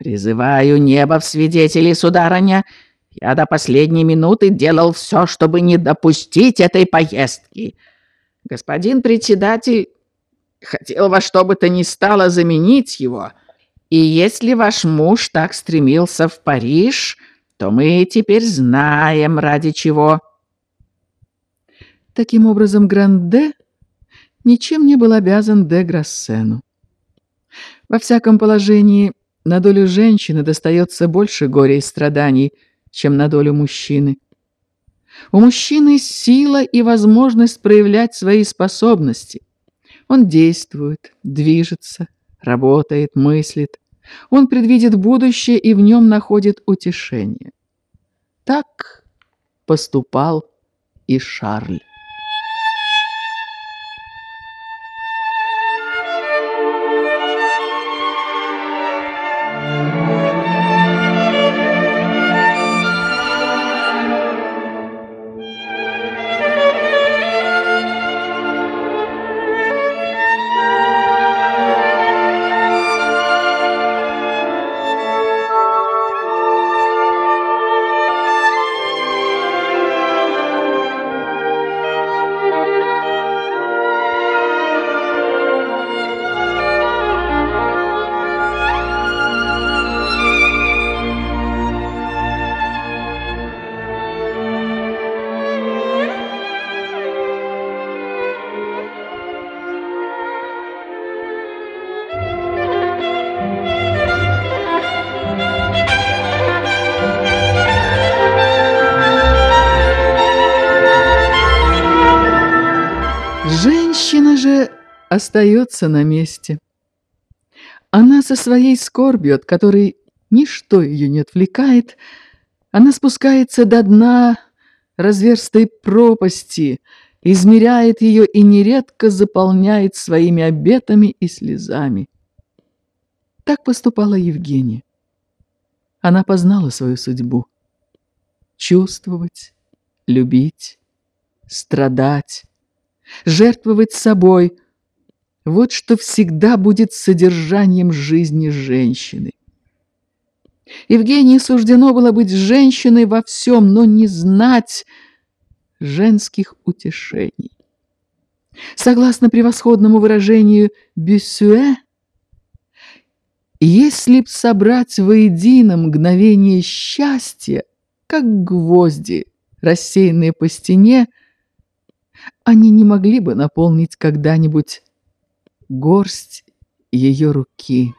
Призываю небо в свидетели, сударыня. Я до последней минуты делал все, чтобы не допустить этой поездки. Господин председатель хотел во что бы то ни стало заменить его. И если ваш муж так стремился в Париж, то мы теперь знаем, ради чего. Таким образом, Гранде ничем не был обязан де Грассену. Во всяком положении, на долю женщины достается больше горя и страданий, чем на долю мужчины. У мужчины сила и возможность проявлять свои способности. Он действует, движется, работает, мыслит. Он предвидит будущее и в нем находит утешение. Так поступал и Шарль. Остается на месте. Она со своей скорбью, от которой ничто ее не отвлекает, она спускается до дна разверстой пропасти, измеряет ее и нередко заполняет своими обетами и слезами. Так поступала Евгения. Она познала свою судьбу. Чувствовать, любить, страдать, жертвовать собой – вот что всегда будет содержанием жизни женщины. Евгении суждено было быть женщиной во всем, но не знать женских утешений. Согласно превосходному выражению Бюссюэ, если б собрать воедино мгновение счастья, как гвозди, рассеянные по стене, они не могли бы наполнить когда-нибудь горсть ее руки.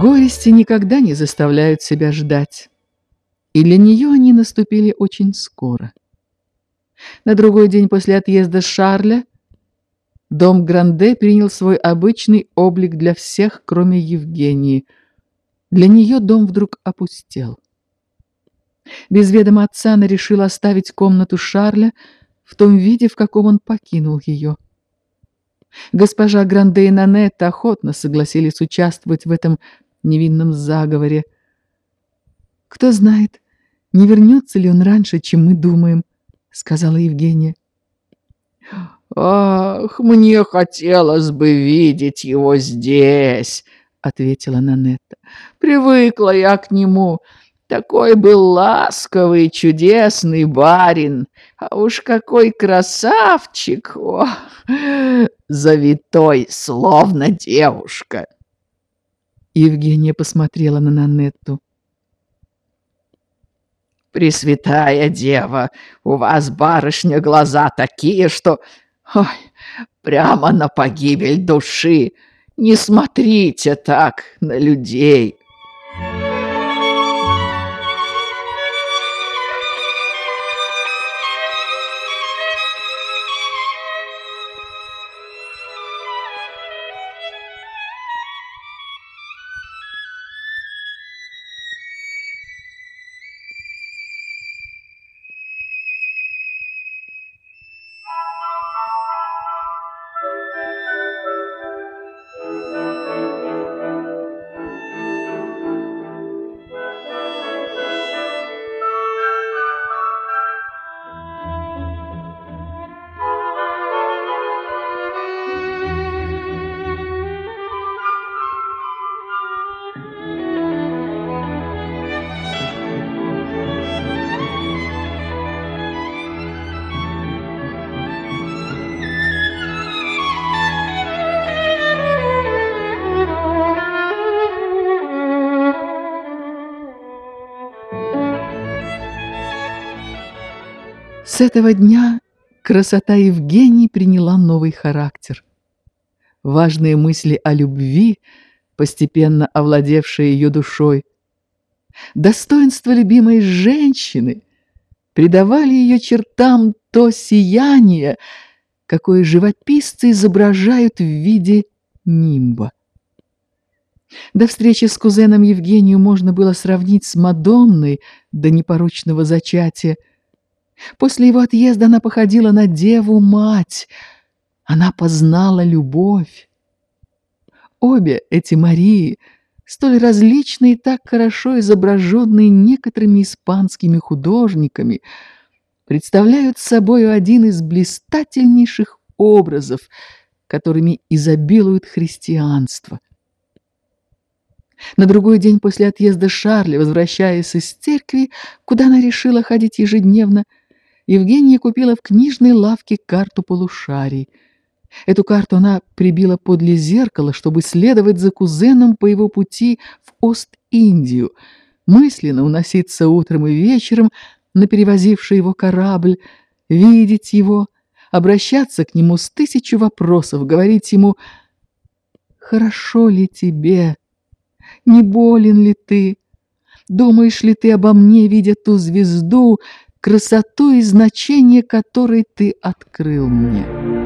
Горести никогда не заставляют себя ждать, и для нее они наступили очень скоро. На другой день после отъезда Шарля дом Гранде принял свой обычный облик для всех, кроме Евгении. Для нее дом вдруг опустел. Без ведома отца она решила оставить комнату Шарля в том виде, в каком он покинул ее. Госпожа Гранде и Нанетта охотно согласились участвовать в этом невинном заговоре. «Кто знает, не вернется ли он раньше, чем мы думаем», — сказала Евгения. «Ах, мне хотелось бы видеть его здесь», — ответила Нанетта. «Привыкла я к нему. Такой был ласковый, чудесный барин, а уж какой красавчик! О, завитой, словно девушка!» Евгения посмотрела на Нанетту. «Пресвятая дева, у вас, барышня, глаза такие, что... Ой, прямо на погибель души! Не смотрите так на людей!» С этого дня красота Евгении приняла новый характер. Важные мысли о любви, постепенно овладевшие ее душой, достоинство любимой женщины придавали ее чертам то сияние, какое живописцы изображают в виде нимба. До встречи с кузеном Евгению можно было сравнить с Мадонной до непорочного зачатия – После его отъезда она походила на деву-мать. Она познала любовь. Обе эти Марии, столь различные и так хорошо изображенные некоторыми испанскими художниками, представляют собой один из блистательнейших образов, которыми изобилует христианство. На другой день после отъезда Шарля, возвращаясь из церкви, куда она решила ходить ежедневно, Евгения купила в книжной лавке карту полушарий. Эту карту она прибила подле зеркала, чтобы следовать за кузеном по его пути в Ост-Индию, мысленно уноситься утром и вечером на перевозивший его корабль, видеть его, обращаться к нему с тысячу вопросов, говорить ему «Хорошо ли тебе? Не болен ли ты? Думаешь ли ты обо мне, видя ту звезду, красоту и значение которой ты открыл мне.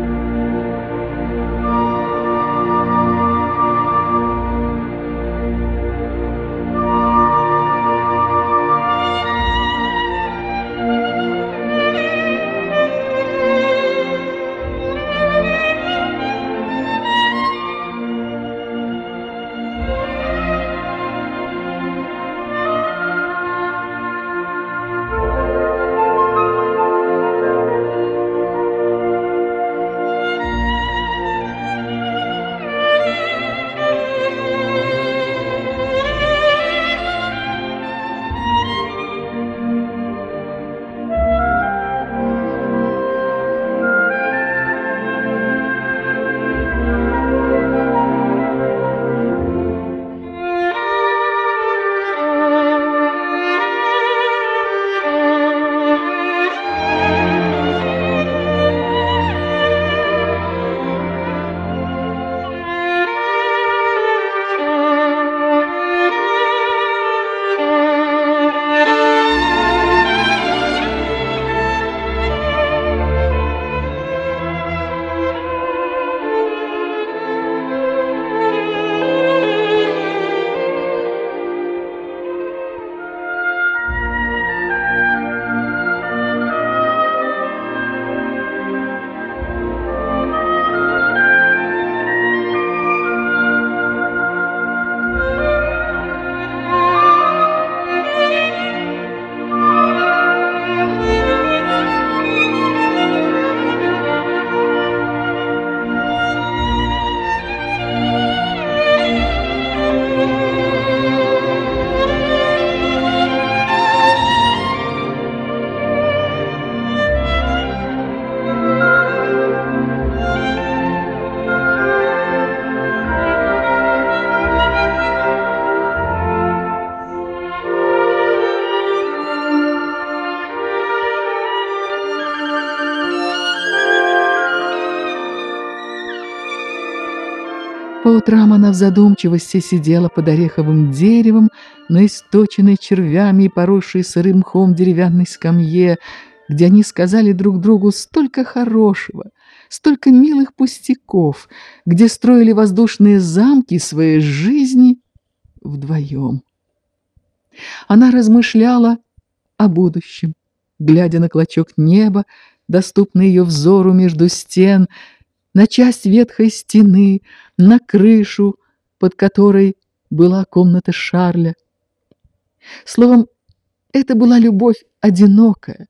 Утрам она в задумчивости сидела под ореховым деревом на источенной червями и поросшей сырым мхом деревянной скамье, где они сказали друг другу столько хорошего, столько милых пустяков, где строили воздушные замки своей жизни вдвоем. Она размышляла о будущем, глядя на клочок неба, доступный ее взору между стен, на часть ветхой стены, на крышу, под которой была комната Шарля. Словом, это была любовь одинокая,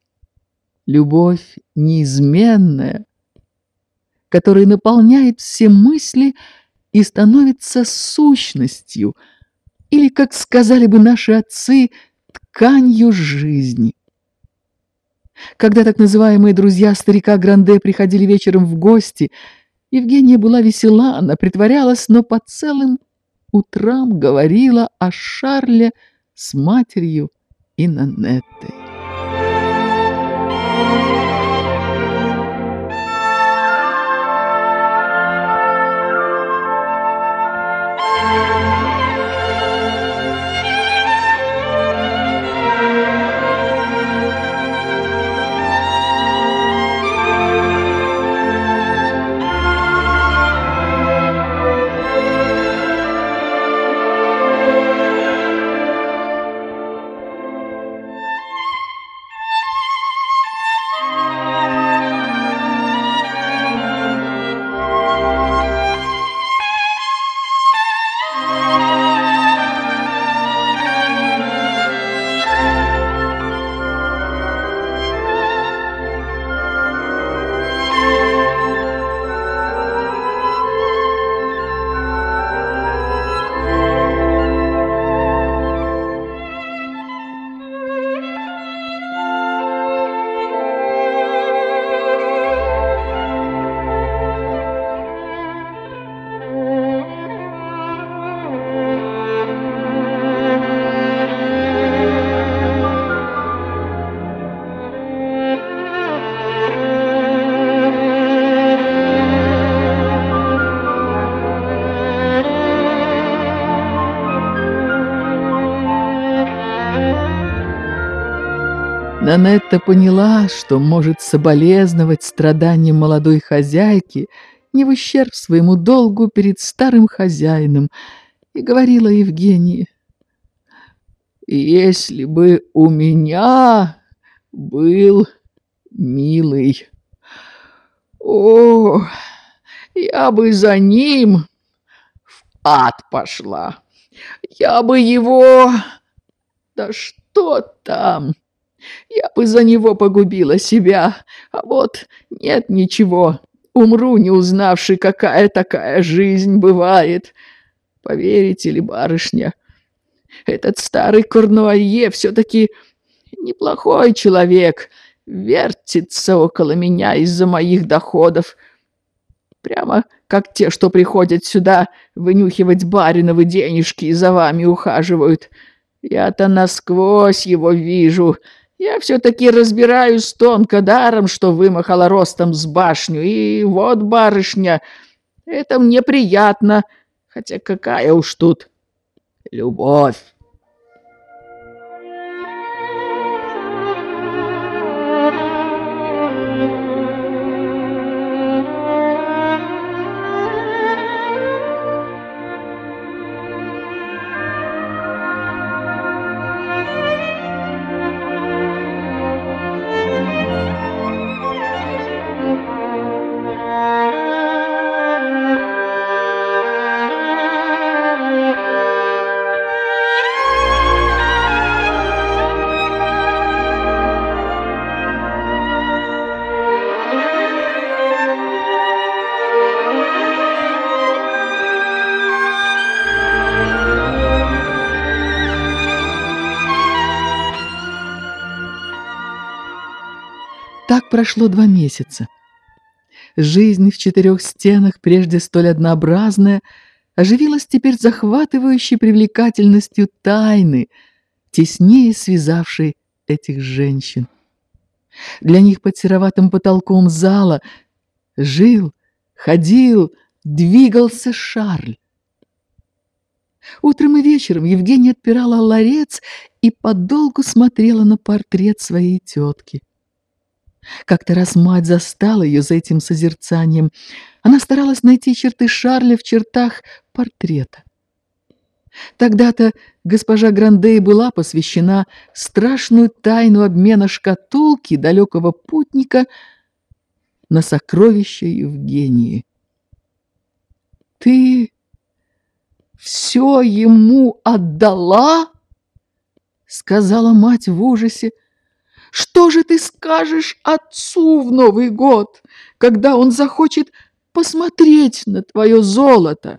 любовь неизменная, которая наполняет все мысли и становится сущностью, или, как сказали бы наши отцы, тканью жизни. Когда так называемые друзья старика Гранде приходили вечером в гости, Евгения была весела, она притворялась, но по целым утрам говорила о Шарле с матерью и Нанеттой. Нанетта поняла, что может соболезновать страданиям молодой хозяйки, не в ущерб своему долгу перед старым хозяином, и говорила Евгении, «Если бы у меня был милый, о, я бы за ним в ад пошла, я бы его... Да что там?» Я бы за него погубила себя, а вот нет ничего. Умру, не узнавши, какая такая жизнь бывает. Поверите ли, барышня, этот старый Корнуае все-таки неплохой человек, вертится около меня из-за моих доходов. Прямо как те, что приходят сюда вынюхивать бариновы денежки и за вами ухаживают. Я-то насквозь его вижу, — я все-таки разбираюсь тонко даром, что вымахала ростом с башню. И вот, барышня, это мне приятно, хотя какая уж тут любовь. Прошло два месяца. Жизнь в четырех стенах, прежде столь однообразная, оживилась теперь захватывающей привлекательностью тайны, теснее связавшей этих женщин. Для них под сероватым потолком зала жил, ходил, двигался Шарль. Утром и вечером Евгения отпирала ларец и подолгу смотрела на портрет своей тетки. Как-то раз мать застала ее за этим созерцанием. Она старалась найти черты Шарля в чертах портрета. Тогда-то госпожа Грандей была посвящена страшную тайну обмена шкатулки далекого путника на сокровища Евгении. «Ты все ему отдала?» — сказала мать в ужасе. «Что же ты скажешь отцу в Новый год, когда он захочет посмотреть на твое золото?»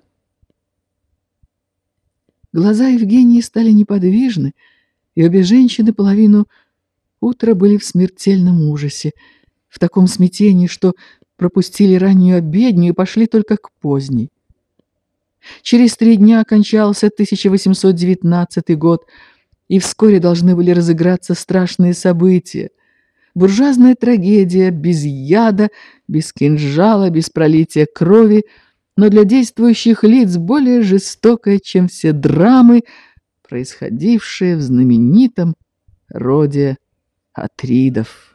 Глаза Евгении стали неподвижны, и обе женщины половину утра были в смертельном ужасе, в таком смятении, что пропустили раннюю обедню и пошли только к поздней. Через три дня окончался 1819 год, и вскоре должны были разыграться страшные события. Буржуазная трагедия без яда, без кинжала, без пролития крови — но для действующих лиц более жестокая, чем все драмы, происходившие в знаменитом роде Атридов.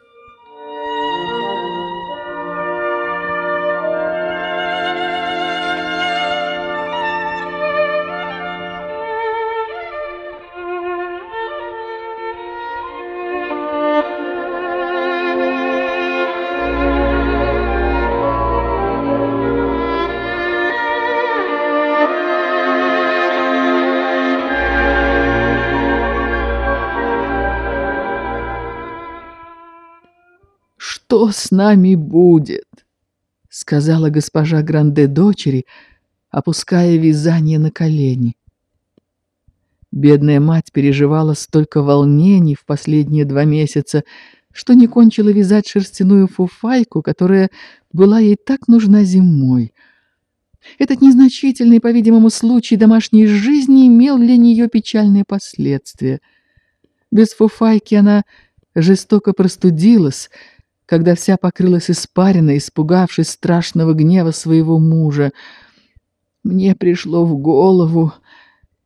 Что с нами будет?» — сказала госпожа Гранде дочери, опуская вязание на колени. Бедная мать переживала столько волнений в последние два месяца, что не кончила вязать шерстяную фуфайку, которая была ей так нужна зимой. Этот незначительный, по-видимому, случай домашней жизни имел для нее печальные последствия. Без фуфайки она жестоко простудилась, когда вся покрылась испариной, испугавшись страшного гнева своего мужа. Мне пришло в голову,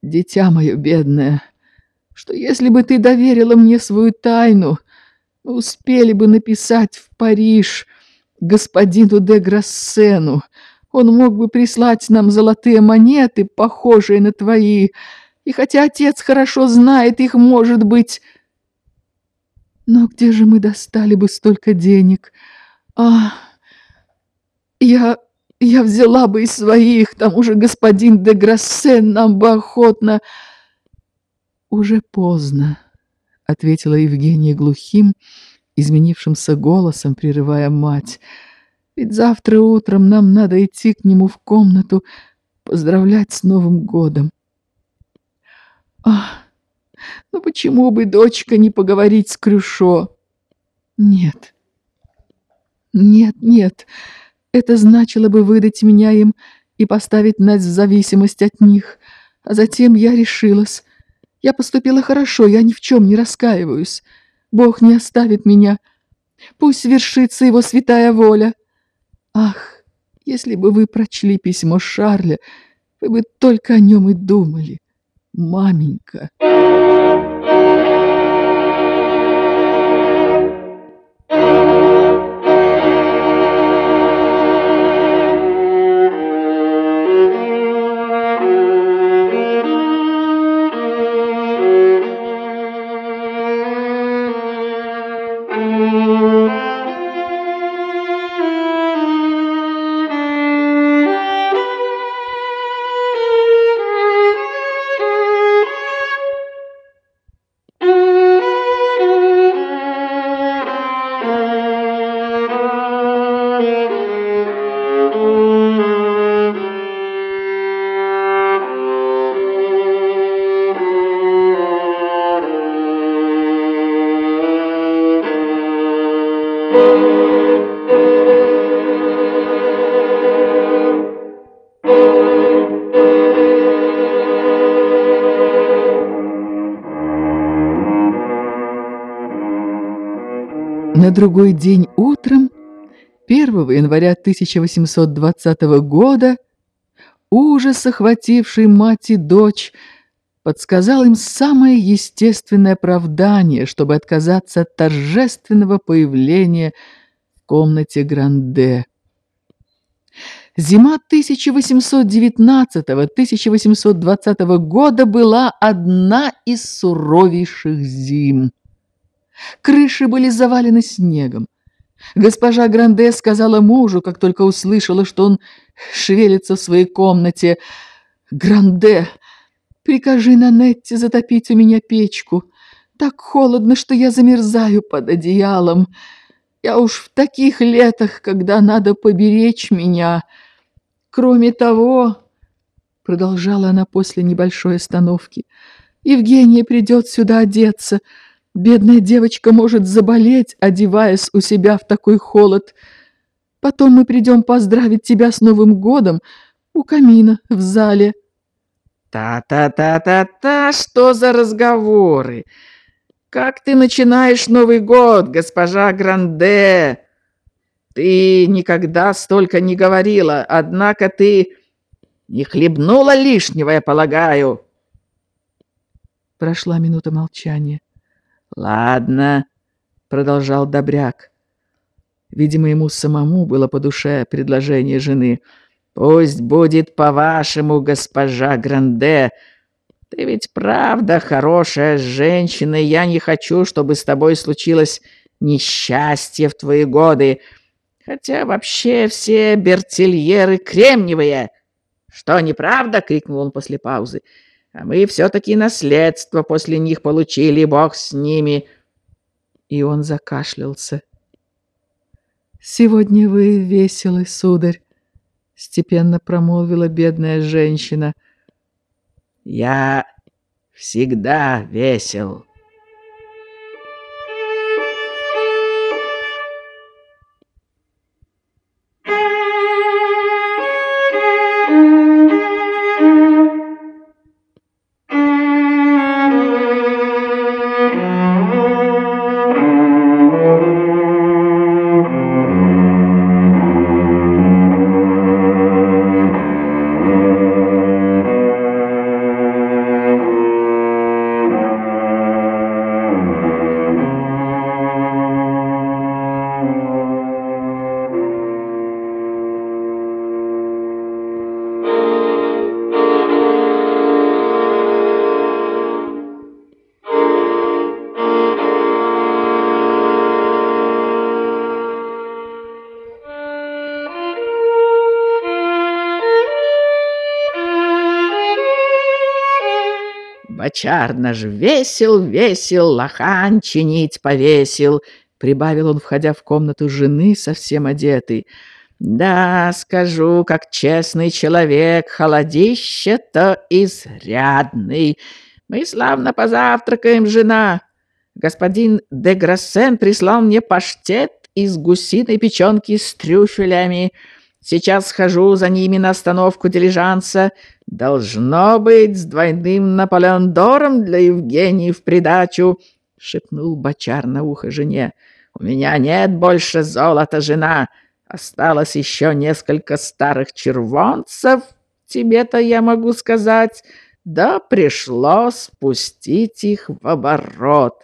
дитя мое бедное, что если бы ты доверила мне свою тайну, мы успели бы написать в Париж господину де Грассену. Он мог бы прислать нам золотые монеты, похожие на твои, и хотя отец хорошо знает их, может быть, но где же мы достали бы столько денег? А, я, я взяла бы из своих, к тому же господин де Грассен нам бы охотно... Уже поздно, — ответила Евгения глухим, изменившимся голосом, прерывая мать. Ведь завтра утром нам надо идти к нему в комнату, поздравлять с Новым годом. Ах! Ну почему бы, дочка, не поговорить с Крюшо? Нет. Нет, нет. Это значило бы выдать меня им и поставить нас в зависимость от них. А затем я решилась. Я поступила хорошо, я ни в чем не раскаиваюсь. Бог не оставит меня. Пусть свершится его святая воля. Ах, если бы вы прочли письмо Шарля, вы бы только о нем и думали маменька. На другой день утром, 1 января 1820 года, ужас, охвативший мать и дочь, подсказал им самое естественное оправдание, чтобы отказаться от торжественного появления в комнате Гранде. Зима 1819-1820 года была одна из суровейших зим. Крыши были завалены снегом. Госпожа Гранде сказала мужу, как только услышала, что он шевелится в своей комнате, «Гранде, прикажи Нанетте затопить у меня печку. Так холодно, что я замерзаю под одеялом. Я уж в таких летах, когда надо поберечь меня. Кроме того, — продолжала она после небольшой остановки, — Евгения придет сюда одеться. Бедная девочка может заболеть, одеваясь у себя в такой холод. Потом мы придем поздравить тебя с Новым годом у камина в зале. Та-та-та-та-та, что за разговоры? «Как ты начинаешь Новый год, госпожа Гранде?» «Ты никогда столько не говорила, однако ты не хлебнула лишнего, я полагаю». Прошла минута молчания. «Ладно», — продолжал Добряк. Видимо, ему самому было по душе предложение жены. «Пусть будет по-вашему, госпожа Гранде, — ты ведь правда хорошая женщина, и я не хочу, чтобы с тобой случилось несчастье в твои годы. Хотя вообще все бертильеры кремниевые. Что, неправда? — крикнул он после паузы. А мы все-таки наследство после них получили, бог с ними. И он закашлялся. «Сегодня вы веселы, сударь», — степенно промолвила бедная женщина. Я всегда весел. Бочар наш весел, весел, лохан чинить повесил, прибавил он, входя в комнату жены, совсем одетый. Да, скажу, как честный человек, холодище-то изрядный. Мы славно позавтракаем, жена. Господин де Грассен прислал мне паштет из гусиной печенки с трюфелями. Сейчас схожу за ними на остановку дилижанса. Должно быть с двойным Наполеондором для Евгении в придачу, — шепнул бочар на ухо жене. У меня нет больше золота, жена. Осталось еще несколько старых червонцев, тебе-то я могу сказать. Да пришлось спустить их в оборот.